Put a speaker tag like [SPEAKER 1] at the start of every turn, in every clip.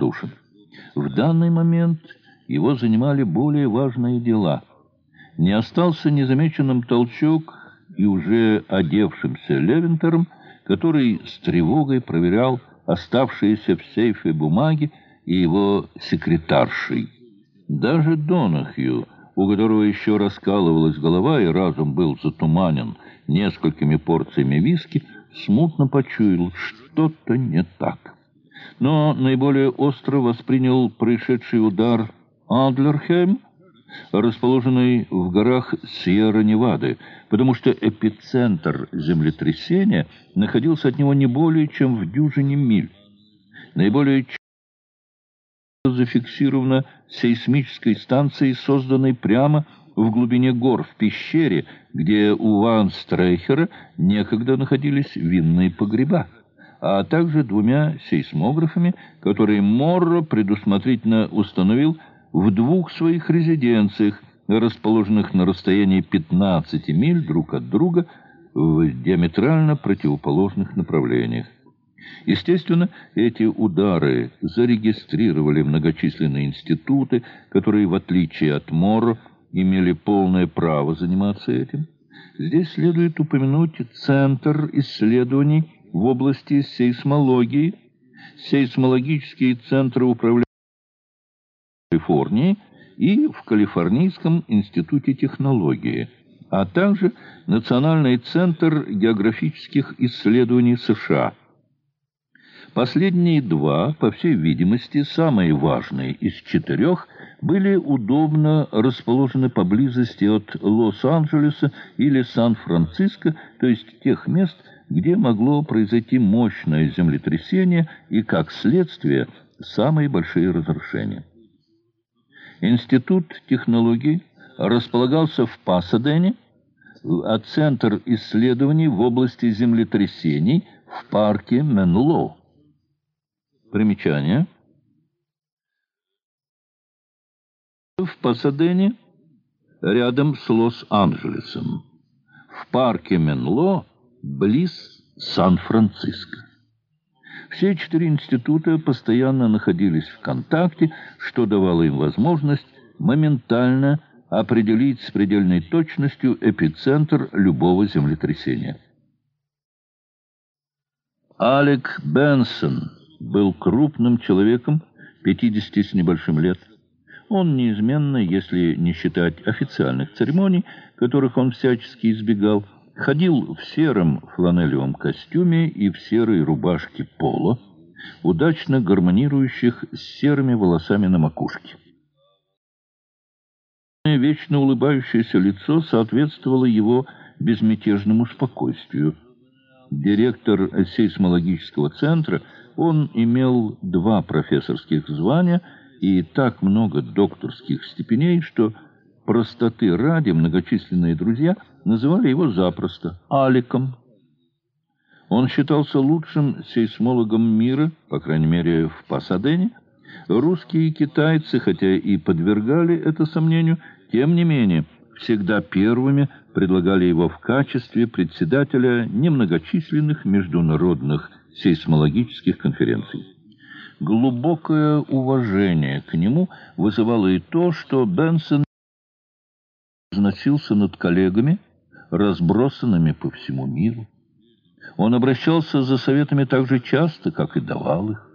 [SPEAKER 1] равнодушен. В данный момент его занимали более важные дела. Не остался незамеченным толчок и уже одевшимся Левентером, который с тревогой проверял оставшиеся в сейфе бумаги и его секретаршей. Даже Донахью, у которого еще раскалывалась голова и разум был затуманен несколькими порциями виски, смутно почуял, что-то не так. Но наиболее остро воспринял происшедший удар Адлерхейм, расположенный в горах Сьерра-Невады, потому что эпицентр землетрясения находился от него не более чем в дюжине миль. Наиболее зафиксировано сейсмической станцией, созданной прямо в глубине гор, в пещере, где у Ван Стрейхера некогда находились винные погреба, а также двумя сейсмографами, которые Морро предусмотрительно установил в двух своих резиденциях, расположенных на расстоянии 15 миль друг от друга в диаметрально противоположных направлениях. Естественно, эти удары зарегистрировали многочисленные институты, которые, в отличие от МОР, имели полное право заниматься этим. Здесь следует упомянуть Центр исследований в области сейсмологии, сейсмологические центры управления Калифорнии и в Калифорнийском институте технологии, а также Национальный центр географических исследований США – Последние два, по всей видимости, самые важные из четырех, были удобно расположены поблизости от Лос-Анджелеса или Сан-Франциско, то есть тех мест, где могло произойти мощное землетрясение и, как следствие, самые большие разрушения. Институт технологий располагался в Пасадене, а Центр исследований в области землетрясений в парке Менлоу. Примечание. В Пасадене, рядом с Лос-Анджелесом. В парке Менло, близ Сан-Франциско. Все четыре института постоянно находились в контакте, что давало им возможность моментально определить с предельной точностью эпицентр любого землетрясения. Алек Бенсон был крупным человеком, 50 с небольшим лет. Он неизменно, если не считать официальных церемоний, которых он всячески избегал, ходил в сером фланелевом костюме и в серой рубашке поло, удачно гармонирующих с серыми волосами на макушке. Вечно улыбающееся лицо соответствовало его безмятежному спокойствию. Директор сейсмологического центра – он имел два профессорских звания и так много докторских степеней, что простоты ради многочисленные друзья называли его запросто Аликом. Он считался лучшим сейсмологом мира, по крайней мере, в Пасадене. Русские и китайцы, хотя и подвергали это сомнению, тем не менее, всегда первыми предлагали его в качестве председателя немногочисленных международных сейсмологических конференций. Глубокое уважение к нему вызывало и то, что Бенсон износился над коллегами, разбросанными по всему миру. Он обращался за советами так же часто, как и давал их.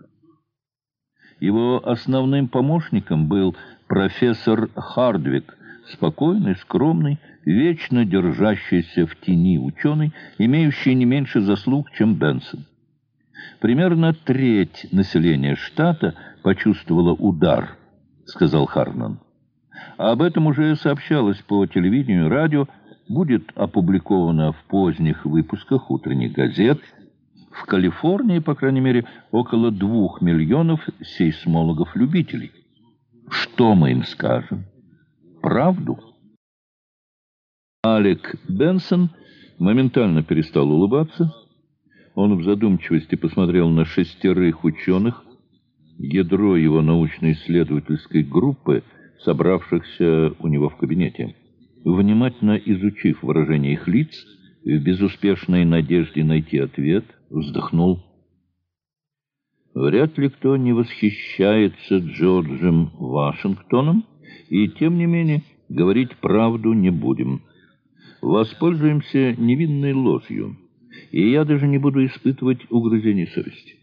[SPEAKER 1] Его основным помощником был профессор Хардвик, спокойный, скромный, вечно держащийся в тени ученый, имеющий не меньше заслуг, чем Бенсон. Примерно треть населения штата почувствовала удар, сказал Харнан. Об этом уже сообщалось по телевидению и радио, будет опубликовано в поздних выпусках утренних газет. В Калифорнии, по крайней мере, около двух миллионов сейсмологов-любителей. Что мы им скажем? Правду? Алек Бенсон моментально перестал улыбаться, он в задумчивости посмотрел на шестерых ученых, ядро его научно-исследовательской группы, собравшихся у него в кабинете. Внимательно изучив выражение их лиц, в безуспешной надежде найти ответ, вздохнул. Вряд ли кто не восхищается Джорджем Вашингтоном, и тем не менее говорить правду не будем. Воспользуемся невинной ложью, и я даже не буду испытывать угрызений совести.